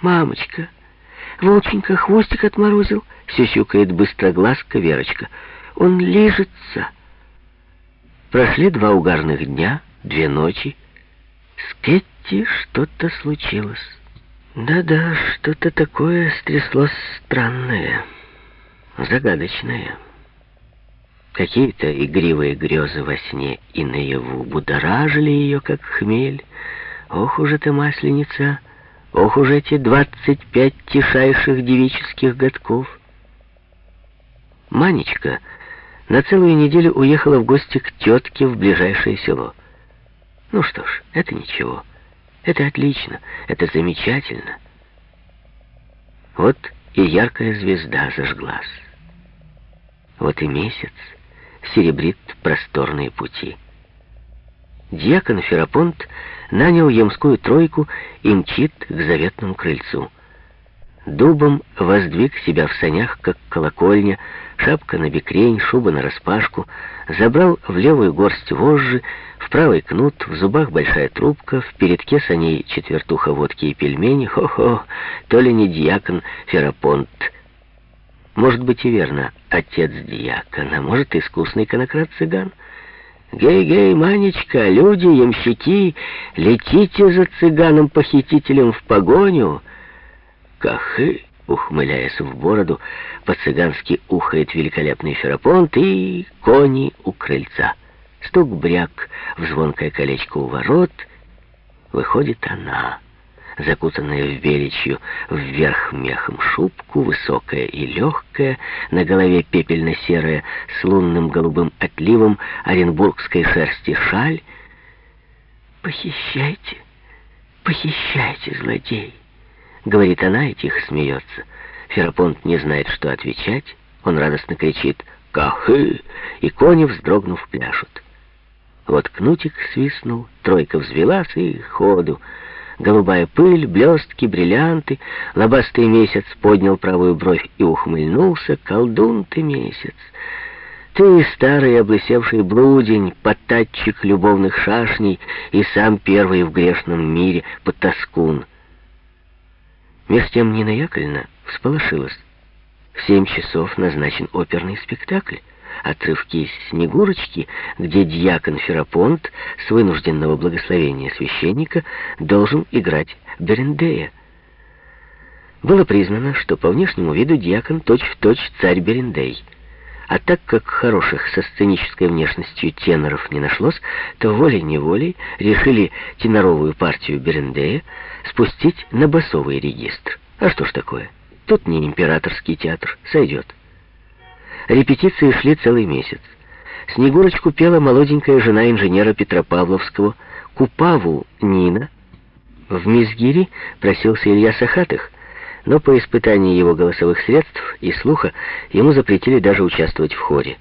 «Мамочка, волченька хвостик отморозил», — сюсюкает быстроглазка Верочка. «Он лижется». Прошли два угарных дня, две ночи. С Кетти что-то случилось. Да-да, что-то такое стряслось странное, загадочное. Какие-то игривые грезы во сне и наяву будоражили ее, как хмель. Ох уж эта масленица, ох уж эти двадцать пять тишайших девических годков. Манечка на целую неделю уехала в гости к тетке в ближайшее село. Ну что ж, это ничего. Это отлично, это замечательно. Вот и яркая звезда зажглась. Вот и месяц серебрит просторные пути. Дьякон Ферапонт нанял ямскую тройку и мчит к заветному крыльцу. Дубом воздвиг себя в санях, как колокольня, шапка на бекрень, шуба на распашку, забрал в левую горсть вожжи, в правый кнут, в зубах большая трубка, в передке саней четвертуха водки и пельмени. Хо-хо, то ли не дьякон Ферапонт. Может быть и верно, отец дьякона, может искусный конократ-цыган. «Гей-гей, Манечка, люди, ямщики, летите за цыганом-похитителем в погоню!» Кахы, ухмыляясь в бороду, по-цыгански ухает великолепный ферапонт и кони у крыльца. Стук-бряк в звонкое колечко у ворот. Выходит она, закутанная в беличью, вверх мехом шубку, высокая и легкая, на голове пепельно-серая, с лунным голубым отливом оренбургской шерсти шаль. «Похищайте, похищайте, злодей!» — говорит она и тихо смеется. Ферапонт не знает, что отвечать. Он радостно кричит «Кахы!» и кони, вздрогнув, пляшут. Вот кнутик свистнул, тройка взвелась и ходу. Голубая пыль, блестки, бриллианты. Лобастый месяц поднял правую бровь и ухмыльнулся. Колдун ты месяц! Ты, старый облысевший блудень, потатчик любовных шашней и сам первый в грешном мире потаскун. Меж тем Нина Яковлевна всполошилась. В семь часов назначен оперный спектакль. Отрывки из «Снегурочки», где дьякон Ферапонт с вынужденного благословения священника должен играть Берендея. Было признано, что по внешнему виду дьякон точь-в-точь точь царь Берендей. А так как хороших со сценической внешностью теноров не нашлось, то волей-неволей решили теноровую партию Берендея спустить на басовый регистр. А что ж такое? Тут не императорский театр, сойдет. Репетиции шли целый месяц. Снегурочку пела молоденькая жена инженера Петропавловского, Купаву Нина. В Мизгире просился Илья Сахатых, но по испытании его голосовых средств и слуха ему запретили даже участвовать в хоре.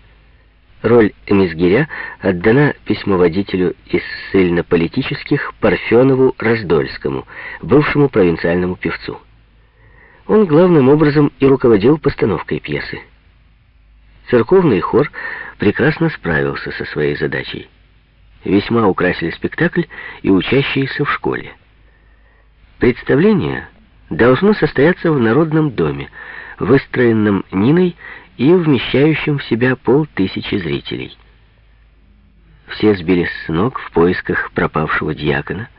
Роль Мизгиря отдана письмоводителю из ссыльно-политических Парфенову Раздольскому, бывшему провинциальному певцу. Он главным образом и руководил постановкой пьесы. Церковный хор прекрасно справился со своей задачей. Весьма украсили спектакль и учащиеся в школе. Представление должно состояться в Народном доме, выстроенном Ниной и вмещающем в себя полтысячи зрителей. Все сбились с ног в поисках пропавшего дьякона,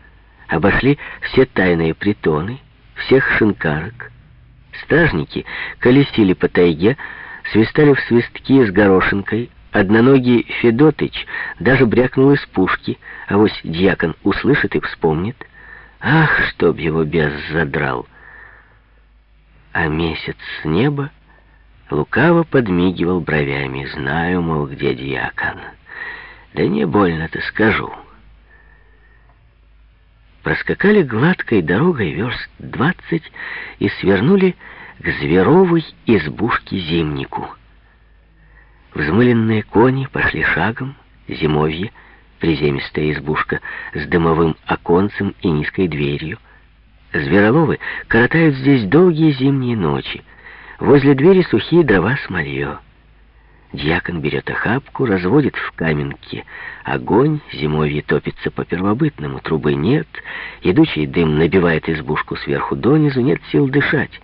обошли все тайные притоны, всех шинкарок. Стражники колесили по тайге, свистали в свистки с горошинкой, одноногий Федотыч даже брякнул из пушки, а вось дьякон услышит и вспомнит. Ах, чтоб его бес задрал! А месяц с неба лукаво подмигивал бровями. Знаю, мол, где дьякон. Да не больно-то скажу. Проскакали гладкой дорогой верст двадцать и свернули к зверовой избушке зимнику. Взмыленные кони пошли шагом, зимовье, приземистая избушка с дымовым оконцем и низкой дверью. Звероловы коротают здесь долгие зимние ночи. Возле двери сухие дрова с мальё. Дьякон берет охапку, разводит в каменке огонь, зимовье топится по-первобытному, трубы нет, едучий дым набивает избушку сверху донизу, нет сил дышать.